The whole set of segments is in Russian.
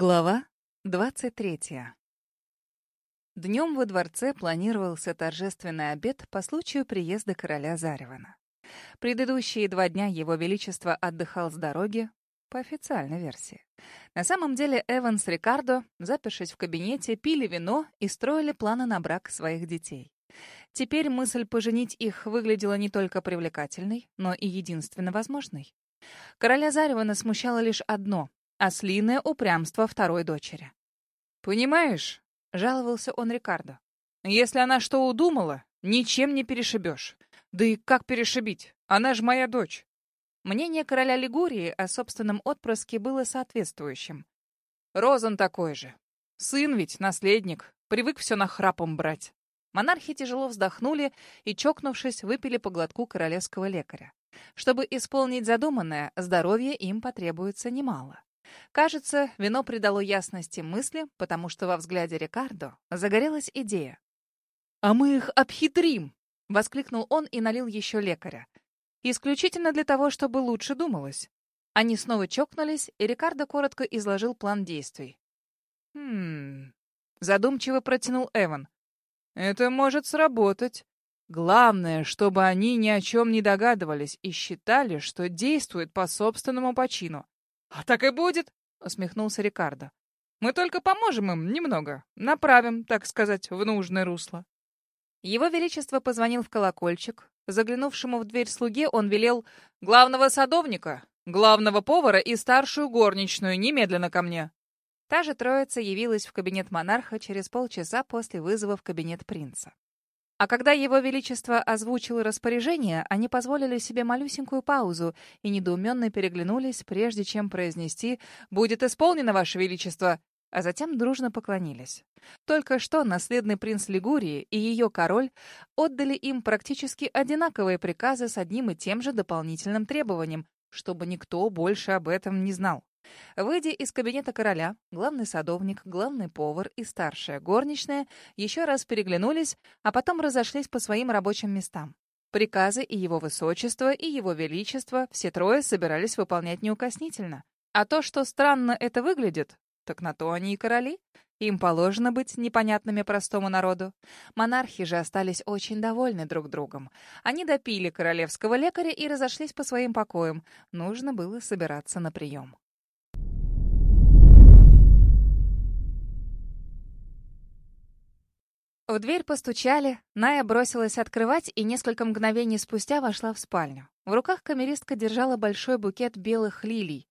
Глава 23. Днем во дворце планировался торжественный обед по случаю приезда короля Заревана. Предыдущие два дня его величество отдыхал с дороги, по официальной версии. На самом деле Эван с Рикардо, запершись в кабинете, пили вино и строили планы на брак своих детей. Теперь мысль поженить их выглядела не только привлекательной, но и единственно возможной. Короля Заревана смущало лишь одно ослиное упрямство второй дочери. «Понимаешь», — жаловался он Рикардо, «если она что удумала, ничем не перешибешь. Да и как перешибить? Она же моя дочь». Мнение короля Лигурии о собственном отпрыске было соответствующим. Розан такой же. Сын ведь, наследник, привык все нахрапом брать. Монархи тяжело вздохнули и, чокнувшись, выпили по глотку королевского лекаря. Чтобы исполнить задуманное, здоровья им потребуется немало. Кажется, вино придало ясности мысли, потому что во взгляде Рикардо загорелась идея. «А мы их обхитрим!» — воскликнул он и налил еще лекаря. «Исключительно для того, чтобы лучше думалось». Они снова чокнулись, и Рикардо коротко изложил план действий. «Хм...» — задумчиво протянул Эван. «Это может сработать. Главное, чтобы они ни о чем не догадывались и считали, что действуют по собственному почину. «А так и будет», — усмехнулся Рикардо. «Мы только поможем им немного, направим, так сказать, в нужное русло». Его Величество позвонил в колокольчик. Заглянувшему в дверь слуге он велел «Главного садовника, главного повара и старшую горничную немедленно ко мне». Та же троица явилась в кабинет монарха через полчаса после вызова в кабинет принца. А когда Его Величество озвучило распоряжение, они позволили себе малюсенькую паузу и недоуменно переглянулись, прежде чем произнести «Будет исполнено, Ваше Величество!» а затем дружно поклонились. Только что наследный принц Лигурии и ее король отдали им практически одинаковые приказы с одним и тем же дополнительным требованием, чтобы никто больше об этом не знал. Выйдя из кабинета короля, главный садовник, главный повар и старшая горничная еще раз переглянулись, а потом разошлись по своим рабочим местам. Приказы и его высочество, и его величество все трое собирались выполнять неукоснительно. А то, что странно это выглядит, так на то они и короли. Им положено быть непонятными простому народу. Монархи же остались очень довольны друг другом. Они допили королевского лекаря и разошлись по своим покоям. Нужно было собираться на прием. В дверь постучали, Ная бросилась открывать и несколько мгновений спустя вошла в спальню. В руках камеристка держала большой букет белых лилий.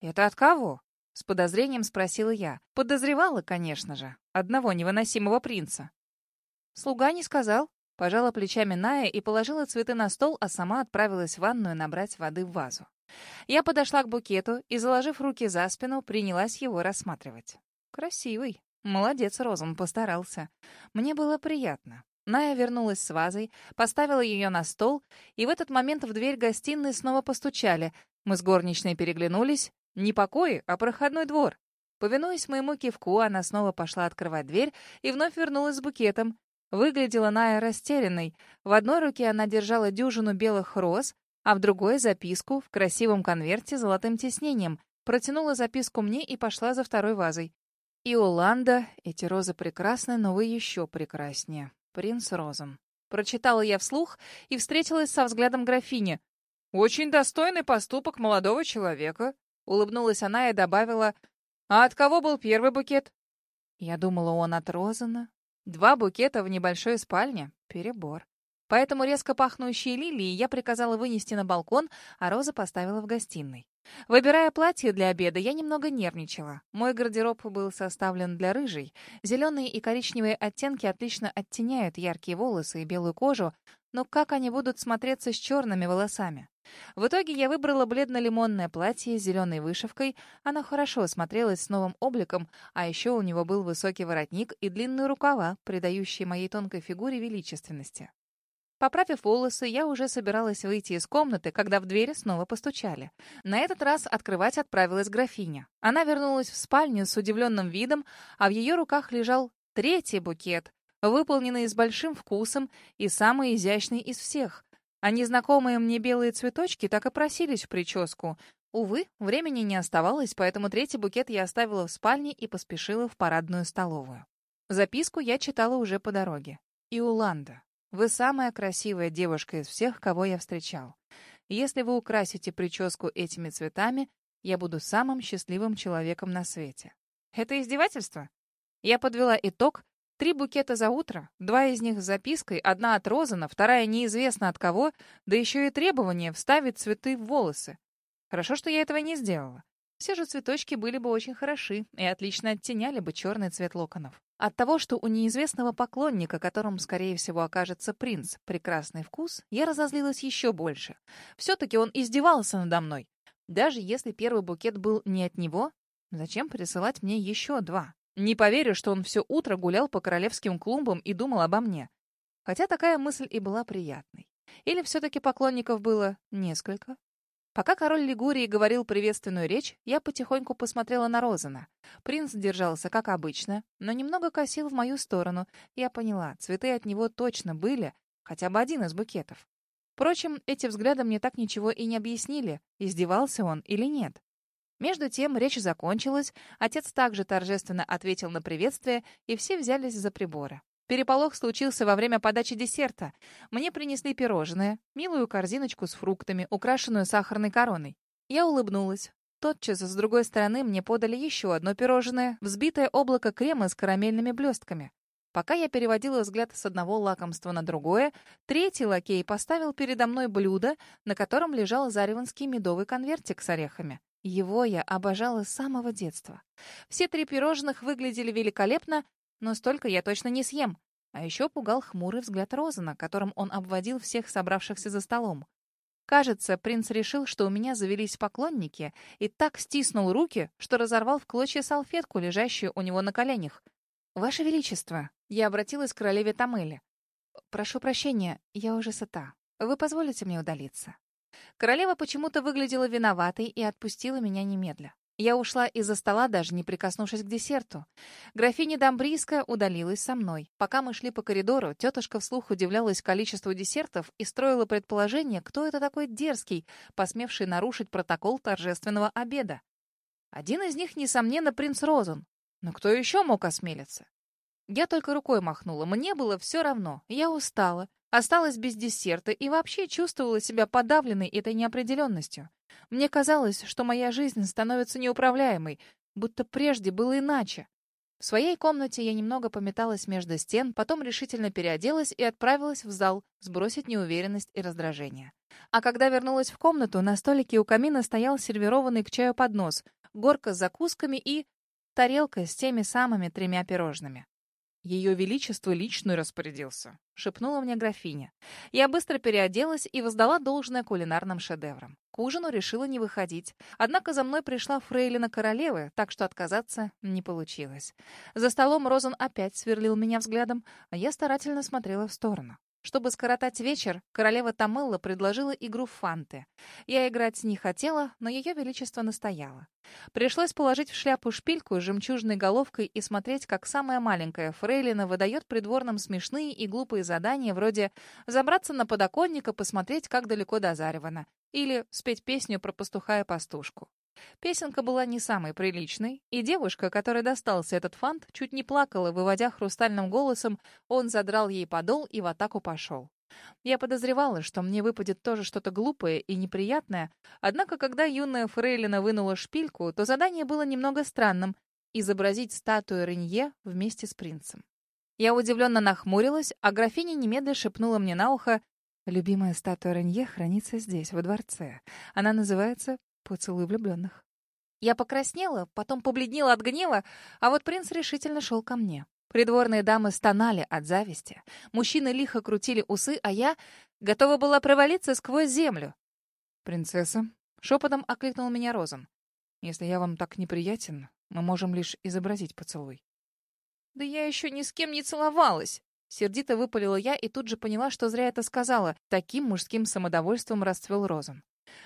«Это от кого?» — с подозрением спросила я. Подозревала, конечно же, одного невыносимого принца. «Слуга не сказал», — пожала плечами Ная и положила цветы на стол, а сама отправилась в ванную набрать воды в вазу. Я подошла к букету и, заложив руки за спину, принялась его рассматривать. Красивый, Молодец, Розум, постарался. Мне было приятно. Ная вернулась с вазой, поставила ее на стол, и в этот момент в дверь гостиной снова постучали. Мы с горничной переглянулись. Не покои, а проходной двор. Повинуясь моему кивку, она снова пошла открывать дверь и вновь вернулась с букетом. Выглядела Ная растерянной. В одной руке она держала дюжину белых роз, а в другой — записку в красивом конверте с золотым тиснением. Протянула записку мне и пошла за второй вазой. «Иоланда, эти розы прекрасны, но вы еще прекраснее. Принц Розен». Прочитала я вслух и встретилась со взглядом графини. «Очень достойный поступок молодого человека», — улыбнулась она и добавила. «А от кого был первый букет?» Я думала, он от Розена. Два букета в небольшой спальне — перебор. Поэтому резко пахнущие лилии я приказала вынести на балкон, а розы поставила в гостиной. Выбирая платье для обеда, я немного нервничала. Мой гардероб был составлен для рыжей. Зеленые и коричневые оттенки отлично оттеняют яркие волосы и белую кожу, но как они будут смотреться с черными волосами? В итоге я выбрала бледно-лимонное платье с зеленой вышивкой. Оно хорошо смотрелось с новым обликом, а еще у него был высокий воротник и длинные рукава, придающие моей тонкой фигуре величественности. Поправив волосы, я уже собиралась выйти из комнаты, когда в двери снова постучали. На этот раз открывать отправилась графиня. Она вернулась в спальню с удивленным видом, а в ее руках лежал третий букет, выполненный с большим вкусом и самый изящный из всех. А незнакомые мне белые цветочки так и просились в прическу. Увы, времени не оставалось, поэтому третий букет я оставила в спальне и поспешила в парадную столовую. Записку я читала уже по дороге. «Иуланда, вы самая красивая девушка из всех, кого я встречал. Если вы украсите прическу этими цветами, я буду самым счастливым человеком на свете». Это издевательство? Я подвела итог. Три букета за утро, два из них с запиской, одна от Розана, вторая неизвестно от кого, да еще и требование вставить цветы в волосы. Хорошо, что я этого не сделала. Все же цветочки были бы очень хороши и отлично оттеняли бы черный цвет локонов. От того, что у неизвестного поклонника, которым, скорее всего, окажется принц, прекрасный вкус, я разозлилась еще больше. Все-таки он издевался надо мной. Даже если первый букет был не от него, зачем присылать мне еще два? Не поверю, что он все утро гулял по королевским клумбам и думал обо мне. Хотя такая мысль и была приятной. Или все-таки поклонников было несколько? Пока король Лигурии говорил приветственную речь, я потихоньку посмотрела на Розана. Принц держался, как обычно, но немного косил в мою сторону. Я поняла, цветы от него точно были, хотя бы один из букетов. Впрочем, эти взгляды мне так ничего и не объяснили, издевался он или нет. Между тем речь закончилась, отец также торжественно ответил на приветствие, и все взялись за приборы. Переполох случился во время подачи десерта. Мне принесли пирожное, милую корзиночку с фруктами, украшенную сахарной короной. Я улыбнулась. Тотчас с другой стороны мне подали еще одно пирожное, взбитое облако крема с карамельными блестками. Пока я переводила взгляд с одного лакомства на другое, третий лакей поставил передо мной блюдо, на котором лежал зареванский медовый конвертик с орехами. Его я обожала с самого детства. Все три пирожных выглядели великолепно, но столько я точно не съем. А еще пугал хмурый взгляд Розана, которым он обводил всех собравшихся за столом. Кажется, принц решил, что у меня завелись поклонники, и так стиснул руки, что разорвал в клочья салфетку, лежащую у него на коленях. «Ваше Величество!» Я обратилась к королеве Тамели. «Прошу прощения, я уже сыта. Вы позволите мне удалиться?» Королева почему-то выглядела виноватой и отпустила меня немедля. Я ушла из-за стола, даже не прикоснувшись к десерту. Графиня Домбрийская удалилась со мной. Пока мы шли по коридору, тетушка вслух удивлялась количеству десертов и строила предположение, кто это такой дерзкий, посмевший нарушить протокол торжественного обеда. Один из них, несомненно, принц Розен. Но кто еще мог осмелиться? Я только рукой махнула. Мне было все равно. Я устала. Осталась без десерта и вообще чувствовала себя подавленной этой неопределенностью. Мне казалось, что моя жизнь становится неуправляемой, будто прежде было иначе. В своей комнате я немного пометалась между стен, потом решительно переоделась и отправилась в зал сбросить неуверенность и раздражение. А когда вернулась в комнату, на столике у камина стоял сервированный к чаю поднос, горка с закусками и тарелка с теми самыми тремя пирожными. «Ее Величество лично распорядился», — шепнула мне графиня. Я быстро переоделась и воздала должное кулинарным шедеврам. К ужину решила не выходить. Однако за мной пришла фрейлина королевы, так что отказаться не получилось. За столом Розан опять сверлил меня взглядом, а я старательно смотрела в сторону. Чтобы скоротать вечер, королева Тамелла предложила игру фанты. Я играть не хотела, но ее величество настояло. Пришлось положить в шляпу шпильку с жемчужной головкой и смотреть, как самая маленькая фрейлина выдает придворным смешные и глупые задания вроде забраться на подоконник и посмотреть, как далеко до Заревана, или спеть песню про пастуха и пастушку. Песенка была не самой приличной, и девушка, которой достался этот фант, чуть не плакала, выводя хрустальным голосом, он задрал ей подол и в атаку пошел. Я подозревала, что мне выпадет тоже что-то глупое и неприятное, однако когда юная Фрейлина вынула шпильку, то задание было немного странным — изобразить статую Ренье вместе с принцем. Я удивленно нахмурилась, а графиня немедля шепнула мне на ухо, «Любимая статуя Ренье хранится здесь, во дворце. Она называется Поцелуй влюбленных. Я покраснела, потом побледнела от гнева, а вот принц решительно шел ко мне. Придворные дамы стонали от зависти. Мужчины лихо крутили усы, а я готова была провалиться сквозь землю. «Принцесса», — шепотом окликнул меня Розен, «если я вам так неприятен, мы можем лишь изобразить поцелуй». «Да я еще ни с кем не целовалась!» Сердито выпалила я и тут же поняла, что зря это сказала. Таким мужским самодовольством расцвел Розен.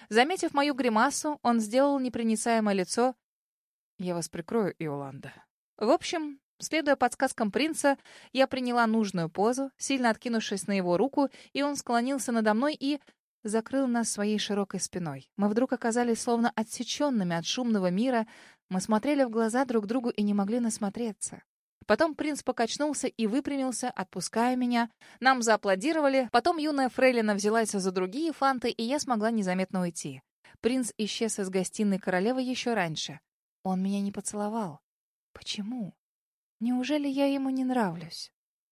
Заметив мою гримасу, он сделал непроницаемое лицо. «Я вас прикрою, Иоланда». В общем, следуя подсказкам принца, я приняла нужную позу, сильно откинувшись на его руку, и он склонился надо мной и закрыл нас своей широкой спиной. Мы вдруг оказались словно отсеченными от шумного мира. Мы смотрели в глаза друг другу и не могли насмотреться. Потом принц покачнулся и выпрямился, отпуская меня. Нам зааплодировали. Потом юная фрейлина взялась за другие фанты, и я смогла незаметно уйти. Принц исчез из гостиной королевы еще раньше. Он меня не поцеловал. Почему? Неужели я ему не нравлюсь?